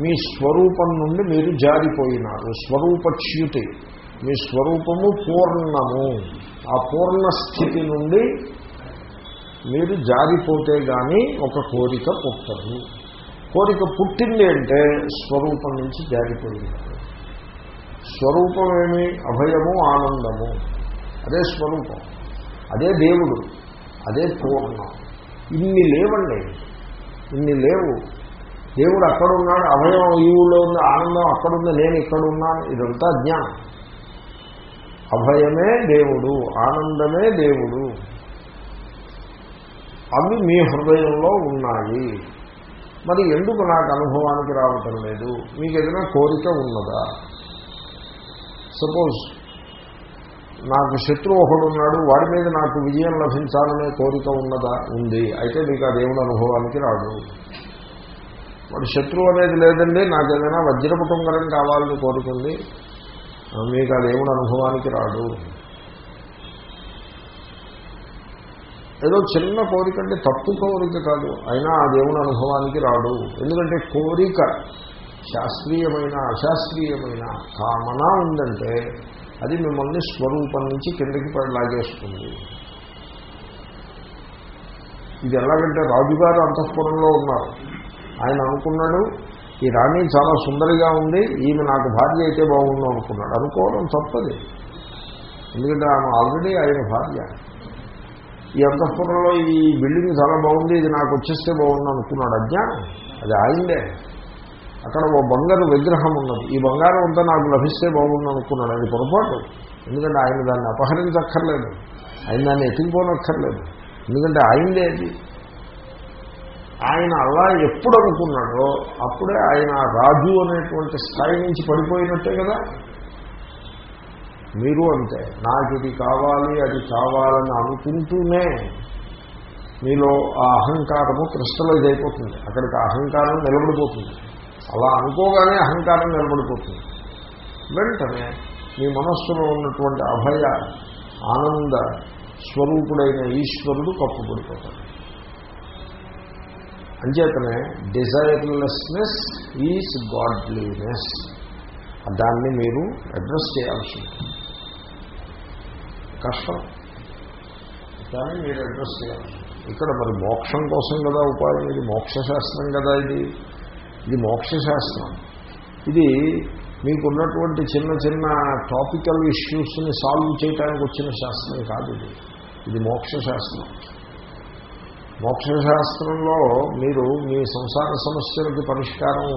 మీ స్వరూపం నుండి మీరు జారిపోయినారు. స్వరూపచ్యుతి. మీ స్వరూపము పూర్ణము. ఆ పూర్ణ స్థితి నుండి మీరు జారిపోతే కానీ ఒక కోరిక పుట్టదు. కోరిక పుట్టింది అంటే స్వరూపం నుంచి జారిపోయింది స్వరూపమేమి? అభయము ఆనందము. అదే స్వరూపం. అదే దేవుడు. అదే పూర్ణం. ఇన్ని లేవండి. ఇన్ని లేవు. దేవుడు అక్కడున్నాడు అభయం ఈ ఊళ్ళో ఉంది ఆనందం అక్కడుంది నేను ఇక్కడున్నాను ఇదంతా జ్ఞానం. అభయమే దేవుడు ఆనందమే దేవుడు. అవి మీ హృదయంలో ఉన్నాయి. మరి ఎందుకు నాకు అనుభవానికి రావటం లేదు? మీకు ఏదైనా కోరిక ఉన్నదా? సపోజ్ నాకు శత్రువు ఒకడున్నాడు వాడి మీద నాకు విజయం లభించాలనే కోరిక ఉన్నదా? ఉంది. అయితే మీకు ఆ దేవుడు అనుభవానికి రాదు వాడు శత్రువు అనేది లేదండి నాకు ఏదైనా వజ్రపు టుంగరం కావాలని కోరుకుంది. మీకు ఆ దేవుడు అనుభవానికి రాడు. ఏదో చిన్న కోరిక అంటే తప్పు కోరిక కాదు అయినా ఆ దేవుని అనుభవానికి రాడు. ఎందుకంటే కోరిక శాస్త్రీయమైన అశాస్త్రీయమైన కామన ఉందంటే అది మిమ్మల్ని స్వరూపం నుంచి కిందకి పడి లాగేస్తుంది. ఇది ఎలాగంటే రాజుగారు అంతఃపురంలో ఉన్నారు. ఆయన అనుకున్నాడు ఈ రాణి చాలా సుందరిగా ఉంది ఈమె నాకు భార్య అయితే బాగుండు అనుకున్నాడు. అనుకోవడం తప్పది. ఎందుకంటే ఆమె ఆల్రెడీ ఆయన భార్య. ఈ అంతఃపురంలో ఈ బిల్డింగ్ చాలా బాగుంది ఇది నాకు వచ్చేస్తే బాగుండు అనుకున్నాడు అజ్ఞానం. అది ఆయనదే. అక్కడ ఓ బంగారు విగ్రహం ఉన్నది. ఈ బంగారం అంతా నాకు లభిస్తే బాగుండు అనుకున్నాడు. అది పొరపాటు. ఎందుకంటే ఆయన దాన్ని అపహరించక్కర్లేదు. ఆయన దాన్ని ఎత్తుకుపోనక్కర్లేదు. ఎందుకంటే ఆయనదే అది. ఆయన అలా ఎప్పుడు అనుకున్నాడో అప్పుడే ఆయన రాజు అనేటువంటి స్థాయి నుంచి పడిపోయినట్టే కదా. మీరు అంతే నాకు ఇది కావాలి అది కావాలని అనుకుంటూనే మీలో ఆ అహంకారము క్రిస్టలైజ్ అయిపోతుంది. అక్కడికి అహంకారం నిలబడిపోతుంది. అలా అనుకోగానే అహంకారం నిలబడిపోతుంది. వెంటనే మీ మనస్సులో ఉన్నటువంటి అభయ ఆనంద స్వరూపుడైన ఈశ్వరుడు కప్పుబడిపోతాడు. అంచేతనే డిజైర్లెస్నెస్ ఈజ్ గాడ్లీనెస్ దాన్ని మీరు అడ్రస్ చేయాల్సి ఉంటుంది. కష్టం. దాన్ని మీరు అడ్రస్ చేయాల్సి ఇక్కడ మరి మోక్షం కోసం కదా ఉపాయం ఇది మోక్షశాస్త్రం కదా ఇది? ఇది మోక్షశాస్త్రం. ఇది మీకున్నటువంటి చిన్న చిన్న టాపికల్ ఇష్యూస్ని సాల్వ్ చేయడానికి వచ్చిన శాస్త్రం కాదు ఇది. ఇది మోక్షశాస్త్రం. మోక్షశాస్త్రంలో మీరు మీ సంసార సమస్యలకి పరిష్కారం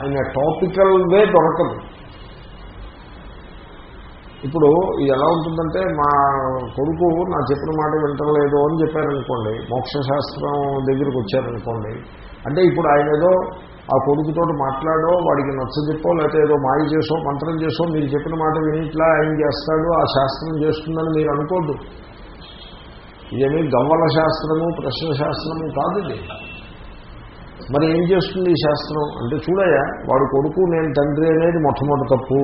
ఆయన టాపికల్ వే దొరకదు. ఇప్పుడు ఇది ఎలా ఉంటుందంటే మా కొడుకు నా చెప్పిన మాట వింటలేదు అని చెప్పారనుకోండి మోక్షశాస్త్రం దగ్గరికి వచ్చారనుకోండి అంటే ఇప్పుడు ఆయన ఏదో ఆ కొడుకుతో మాట్లాడో వాడికి నచ్చజెప్పో లేకపోతే ఏదో మాయ చేసో మంత్రం చేసో మీరు చెప్పిన మాట వినిట్లా ఆయన చేస్తాడు ఆ శాస్త్రం చేస్తుందని మీరు అనుకోద్దు. ఇదేమీ గవ్వల శాస్త్రము ప్రశ్న శాస్త్రము కాదు ఇది. మరి ఏం చేస్తుంది ఈ శాస్త్రం? అంటే చూడయా వాడు కొడుకు నేను తండ్రి అనేది మొట్టమొదటి తప్పు.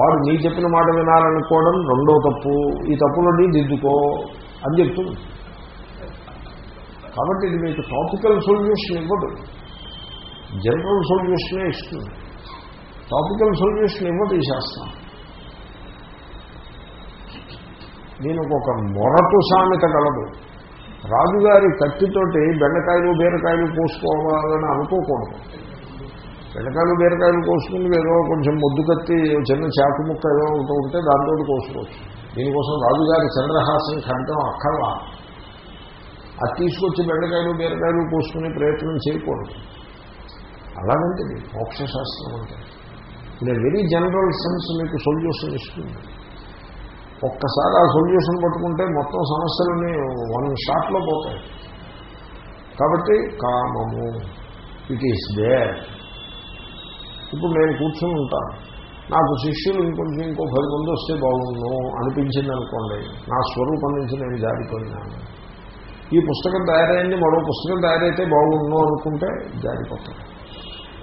వాడు నీ చెప్పిన మాట వినాలనుకోవడం రెండో తప్పు. ఈ తప్పులని దిద్దుకో అని చెప్తుంది. కాబట్టి ఇది మీకు టాపికల్ సొల్యూషన్ ఇవ్వదు. జనరల్ సొల్యూషనే ఇస్తుంది. టాపికల్ సొల్యూషన్ ఇవ్వదు ఈ శాస్త్రం. దీనికి ఒక మొరటు సామెత కలదు. రాజుగారి కత్తితోటి బెండకాయలు బీరకాయలు కోసుకోవాలని అనుకోకూడదు. బెండకాయలు బీరకాయలు కోసుకుని ఏదో కొంచెం ముద్దు కత్తి చిన్న చాకు ముక్క ఏదో ఒకటి ఉంటే దాంతో కోసుకోవచ్చు దీనికోసం రాజుగారి చంద్రహాసం ఖడ్గం అక్కర్లా. అది తీసుకొచ్చి బెండకాయలు బీరకాయలు కోసుకునే ప్రయత్నం చేయకూడదు. అలాగంటే మోక్షశాస్త్రం అంటే. ఇన్ వెరీ జనరల్ సెన్స్ మీకు సొల్యూషన్ ఇస్తుంది. ఒక్కసారి ఆ సొల్యూషన్ పట్టుకుంటే మొత్తం సమస్యలని వన్ షాట్లో పోతాయి. కాబట్టి కామము ఇట్ ఈస్ దేర్ ఇప్పుడు నేను కూర్చొని ఉంటాను. నాకు శిష్యులు ఇంకొంచెం ఇంకో పది మంది వస్తే బాగుండు అనిపించింది అనుకోండి. నా స్వరూపం నుంచి నేను జారిపోయినాను. ఈ పుస్తకం తయారైంది మరో పుస్తకం తయారైతే బాగుండు అనుకుంటే జారిపోతాను.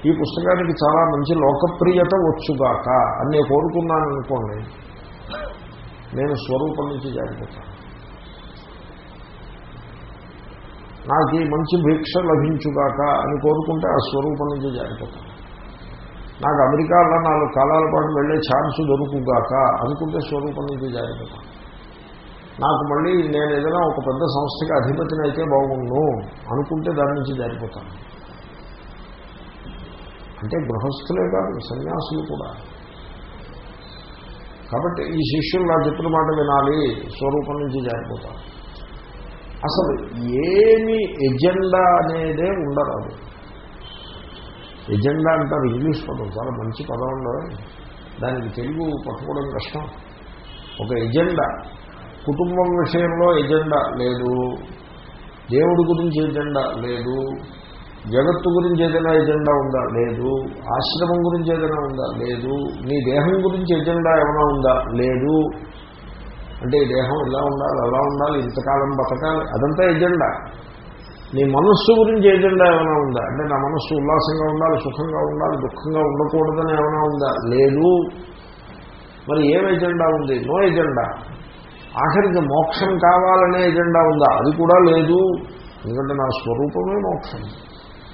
ఈ పుస్తకానికి చాలా మంచి లోకప్రియత వచ్చుగాక అని నేను కోరుకున్నాను అనుకోండి నేను స్వరూపం నుంచి జారిపోతాను. నాకు ఈ మంచి భిక్ష లభించుగాక అని కోరుకుంటే ఆ స్వరూపం నుంచి జారిపోతాను. నాకు అమెరికాలో నాలుగు కాలాల పాటు వెళ్ళే ఛాన్స్ దొరుకుగాక అనుకుంటే స్వరూపం నుంచి జారిపోతాను. నాకు మళ్ళీ నేను ఏదైనా ఒక పెద్ద సంస్థకి అధిపతిని అయితే బాగుండు అనుకుంటే దాని నుంచి జారిపోతాను. అంటే గృహస్థులే కాదు సన్యాసులు కూడా. కాబట్టి ఈ శిష్యులు నా చెప్పిన మాట వినాలి స్వరూపం నుంచి జారిపోతారు. అసలు ఏమి ఎజెండా అనేదే ఉండరాదు. ఎజెండా అంటారు ఇంగ్లీష్ పదం చాలా మంచి పదం ఉండదు. దానికి తెలుగు పట్టుకోవడం కష్టం. ఒక ఎజెండా కుటుంబం విషయంలో ఎజెండా లేదు. దేవుడి గురించి ఎజెండా లేదు. జగత్తు గురించి ఏదైనా ఎజెండా ఉందా? లేదు. ఆశ్రమం గురించి ఏదైనా ఉందా? లేదు. నీ దేహం గురించి ఎజెండా ఏమైనా ఉందా? లేదు. అంటే ఈ దేహం ఇలా ఉండాలి అలా ఉండాలి ఇంతకాలం బతకాలి అదంతా ఎజెండా. నీ మనస్సు గురించి ఎజెండా ఏమైనా ఉందా? అంటే నా మనస్సు ఉల్లాసంగా ఉండాలి సుఖంగా ఉండాలి దుఃఖంగా ఉండకూడదని ఏమైనా ఉందా? లేదు. మరి ఏం ఎజెండా ఉంది? No agenda. ఆఖరికి మోక్షం కావాలనే ఎజెండా ఉందా? అది కూడా లేదు. ఎందుకంటే నా స్వరూపమే మోక్షం.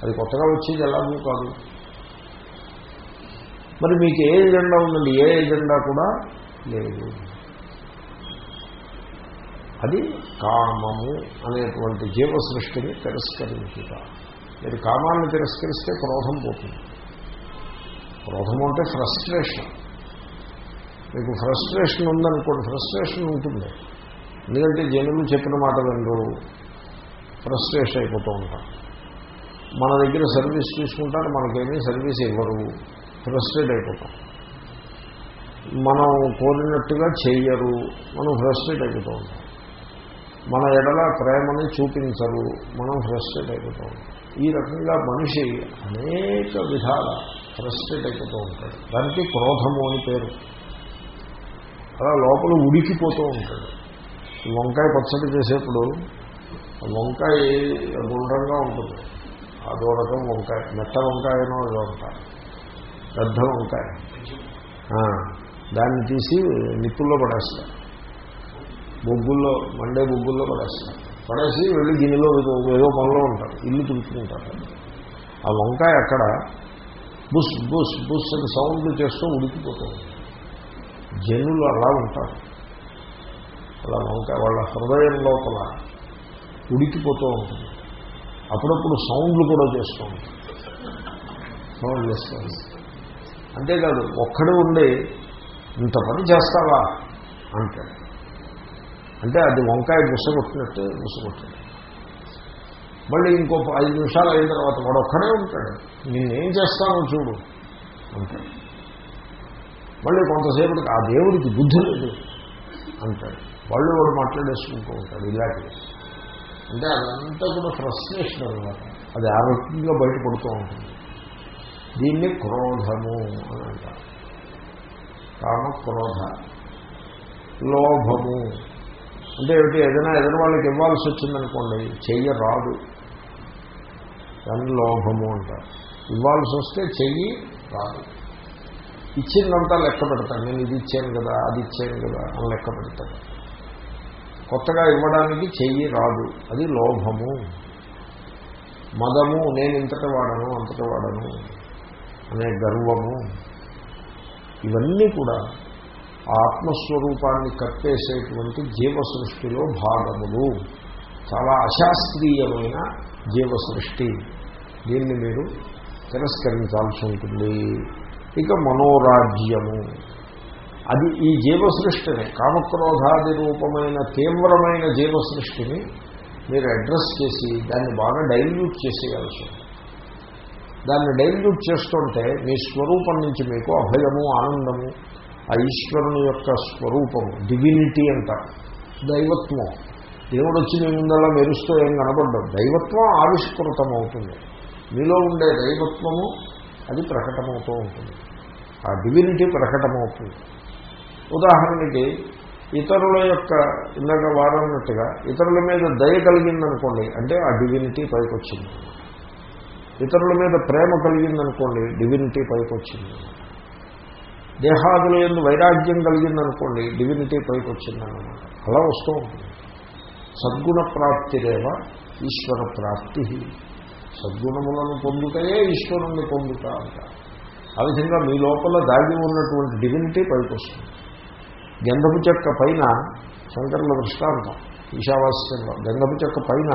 అది కొత్తగా వచ్చేది ఎలాగూ కాదు. మరి మీకు ఏ ఎజెండా ఉందండి? ఏ ఎజెండా కూడా లేదు. అది కామము అనేటువంటి జీవ సృష్టిని తిరస్కరించుట. మీరు కామాన్ని తిరస్కరిస్తే క్రోధం పోతుంది. క్రోధం అంటే ఫ్రస్ట్రేషన్. మీకు ఫ్రస్ట్రేషన్ ఉందనుకోండి ఫ్రస్ట్రేషన్ ఉంటుంది. ఎందుకంటే జనులు చెప్పిన మాట వినరు. ఫ్రస్ట్రేషన్ అయిపోతూ ఉంటారు. మన దగ్గర సర్వీస్ తీసుకుంటారు మనకేమీ సర్వీస్ ఇవ్వరు. ఫ్రస్ట్రేట్ అయిపోతాం. మనం కోరినట్టుగా చేయరు మనం ఫ్రస్ట్రేట్ అయిపోతూ. ఉంటాం మన ఎడల ప్రేమని చూపించరు. మనం ఫ్రస్ట్రేట్ అయిపోతూ. ఉంటాం ఈ రకంగా మనిషి అనేక విధాల ఫ్రస్ట్రేట్ అయిపోతూ ఉంటాడు. దానికి క్రోధము అని పేరు. అలా లోపల ఉడికిపోతూ ఉంటాడు. వంకాయ పచ్చడి చేసేప్పుడు వంకాయ గుండ్రంగా ఉంటుంది. అదో రకం వంకాయ మెట్ట వంకాయనో అదో ఉంటాయి. పెద్ద వంకాయ దాన్ని తీసి నిప్పుల్లో పడేస్తారు. బొగ్గుల్లో మండే బొగ్గుల్లో పడేస్తారు. పడేసి వెళ్ళి గిన్నెలో ఏదో పనిలో ఉంటారు. ఇల్లు తుడుచుకుంటారు. ఆ వంకాయ అక్కడ బుస్ బుస్ బుస్ అని సౌండ్లు చేస్తూ ఉడికిపోతూ జనులు అలా ఉంటారు. అలా వంకాయ వాళ్ళ హృదయం లోపల ఉడికిపోతూ ఉంటుంది. అప్పుడప్పుడు సౌండ్లు కూడా చేస్తూ. ఉంటాం సౌండ్ చేస్తూ. అంతేకాదు ఒక్కడే ఉండి ఇంత పని చేస్తావా? అంటాడు అంటే అది వంకాయ ముసగొట్టినట్టు ముసగొట్టాడు మళ్ళీ ఇంకో ఐదు నిమిషాలు అయిన తర్వాత వాడు ఒక్కడే ఉంటాడు. నేనేం చేస్తానో చూడు. అంటాడు మళ్ళీ కొంతసేపటికి ఆ దేవుడికి బుద్ధి లేదు. అంటాడు వాళ్ళు వాడు మాట్లాడేసుకుంటూ ఉంటాడు ఇలాంటివి అంటే అదంతా కూడా ఫ్రస్ట్రేషన్ అనమాట అది ఆరోగ్యంగా బయటపడుతూ ఉంటుంది. దీన్ని క్రోధము అని అంటారు. కామ క్రోధ. లోభము. అంటే ఏమిటి? ఏదైనా ఎదురు వాళ్ళకి ఇవ్వాల్సి వచ్చిందనుకోండి చెయ్యరాదు దాన్ని లోభము అంటారు. ఇవ్వాల్సి వస్తే చెయ్యి రాదు. ఇచ్చిందంతా లెక్క పెడతాను నేను ఇది ఇచ్చాను కదా అది ఇచ్చాను కదా అని లెక్క పెడతాను కొత్తగా ఇవ్వడానికి చెయ్యి రాదు. అది లోభము. మదము నేను ఇంతటి వాడను అంతటి వాడను అనే గర్వము. ఇవన్నీ కూడా ఆ ఆత్మస్వరూపాన్ని కప్పేసేటువంటి జీవ సృష్టిలో భాగములు. చాలా అశాస్త్రీయమైన జీవ సృష్టి దీన్ని మీరు తిరస్కరించాల్సి ఉంటుంది. ఇక మనోరాజ్యము. అది ఈ జీవ సృష్టిని కామక్రోధాది రూపమైన తీవ్రమైన జీవ సృష్టిని మీరు అడ్రస్ చేసి దాన్ని బాగా డైల్యూట్ చేసేయాల్సి ఉంది దాన్ని డైల్యూట్ చేస్తుంటే మీ స్వరూపం నుంచి మీకు అభయము ఆనందము ఆ ఈశ్వరుని యొక్క స్వరూపము డివినిటీ అంటారు. దైవత్వం. దేవుడు వచ్చి మీ ముందలా మెరుస్తూ ఏం కనబడ్డం? దైవత్వం ఆవిష్కృతం అవుతుంది మీలో ఉండే దైవత్వము అది ప్రకటమవుతూ ఉంటుంది. ఆ డివినిటీ ప్రకటమవుతుంది. ఉదాహరణకి ఇతరుల యొక్క ఇందాక వారన్నట్టుగా ఇతరుల మీద దయ కలిగిందనుకోండి అంటే ఆ డివినిటీ పైకి వచ్చింది ఇతరుల మీద ప్రేమ కలిగిందనుకోండి డివినిటీ పైకి వచ్చింది దేహాదుల ఎందు వైరాగ్యం కలిగిందనుకోండి డివినిటీ పైకి వచ్చిందన్నమాట అలా వస్తూ ఉంటుంది. సద్గుణ ప్రాప్తిరేవ ఈశ్వర ప్రాప్తి. సద్గుణములను పొందుతాయే ఈశ్వరుణ్ణి పొందుతా అంట ఆ విధంగా మీ లోపల దాగి ఉన్నటువంటి డివినిటీ పైకి వస్తుంది గంధపు చెక్క పైన శంకరుల దృష్టాంతం ఈశావాస్యంలో గంధపు చెక్క పైన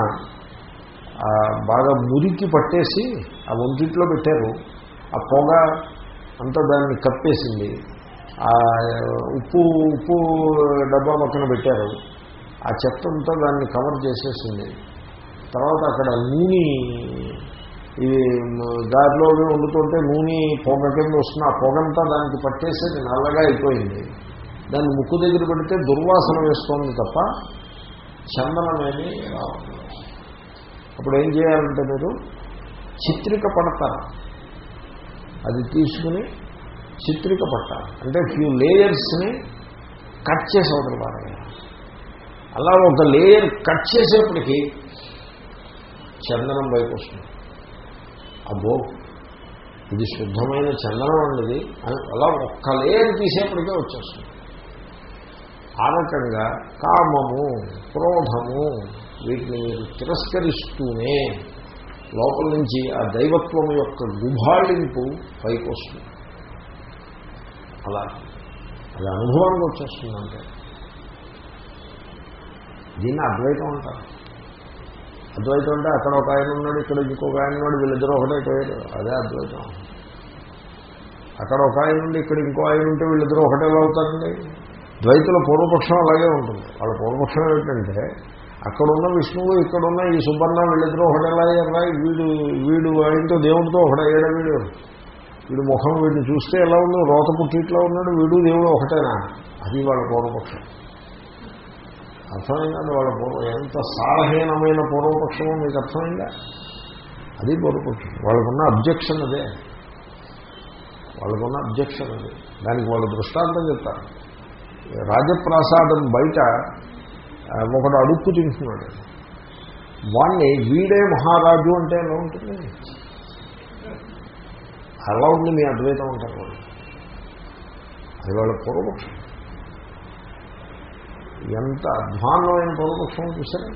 బాగా మురికి పట్టేసి ఆ వంటింట్లో పెట్టారు. ఆ పొగ అంతా దాన్ని కప్పేసింది. ఆ ఉప్పు ఉప్పు డబ్బా పక్కన పెట్టారు. ఆ చెత్త అంతా దాన్ని కవర్ చేసేసింది. తర్వాత అక్కడ నూనె ఇది దారిలో వండుతుంటే నూనె పొగ కింద వస్తున్న ఆ పొగంతా దానికి పట్టేసేది నల్లగా అయిపోయింది. దాన్ని ముక్కు దగ్గర పెడితే దుర్వాసన వేస్తోంది తప్ప చందనమేమి అప్పుడు ఏం చేయాలంటే మీరు చిత్రిక పడతారు. అది తీసుకుని చిత్రిక పట్టాలి. అంటే ఫ్యూ లేయర్స్ని కట్ చేసి అవతల అలా ఒక లేయర్ కట్ చేసేప్పటికీ చందనం బయటకు వస్తుంది. అబ్బో ఇది శుద్ధమైన చందనం అన్నది అలా ఒక్క లేయర్ తీసేప్పటికే వచ్చేస్తుంది. ఆ రకంగా కామము క్రోధము వీటిని మీరు తిరస్కరిస్తూనే లోపల నుంచి ఆ దైవత్వం యొక్క గుభాళింపు పైకి వస్తుంది అలా అది అనుభవానికి వచ్చేస్తుందంటే. దీన్ని అద్వైతం అంటారు. అద్వైతం అంటే అక్కడ ఒక ఆయన ఉన్నాడు ఇక్కడ ఇంకొక ఆయన ఉన్నాడు వీళ్ళిద్దరూ ఒకటైపోయారు అదే అద్వైతం. అక్కడ ఒక ఆయన ఉండి ఇక్కడ ఇంకో ఆయన ఉంటే వీళ్ళిద్దరూ ఒకటే అవుతారండి. ద్వైతుల పూర్వపక్షం అలాగే ఉంటుంది. వాళ్ళ పూర్వపక్షం ఏమిటంటే అక్కడున్న విష్ణువు ఇక్కడున్న ఈ సుబ్బన్న వీళ్ళిద్దరూ ఒకటేలా అయ్యారా వీడు వీడు ఆయనతో దేవుడితో ఒకటయ్యాడా వీడు. వీడు ముఖం వీడిని చూస్తే ఎలా ఉందో రోత పుట్టిట్లో ఉన్నాడు వీడు దేవుడు ఒకటేనా? అది వాళ్ళ పూర్వపక్షం. అర్థమైందండి వాళ్ళ పూర్వ ఎంత సారహీనమైన పూర్వపక్షమో మీకు అర్థమైందా? అది పూర్వపక్షం. వాళ్ళకున్న అబ్జెక్షన్ అదే. వాళ్ళకున్న అబ్జెక్షన్ అది. దానికి వాళ్ళు దృష్టాంతం చెప్తారు. రాజప్రాసాదం బయట ఒకడు అడుక్కు తింటున్నాడు. వాణ్ణి వీడే మహారాజు అంటే ఎలా ఉంటుంది? అలా ఉంది మీ అద్వైతం అంటారు వాళ్ళు. అది వాళ్ళ పూర్వపక్షం. ఎంత అధ్వానమైన పూర్వపక్షం చూసారా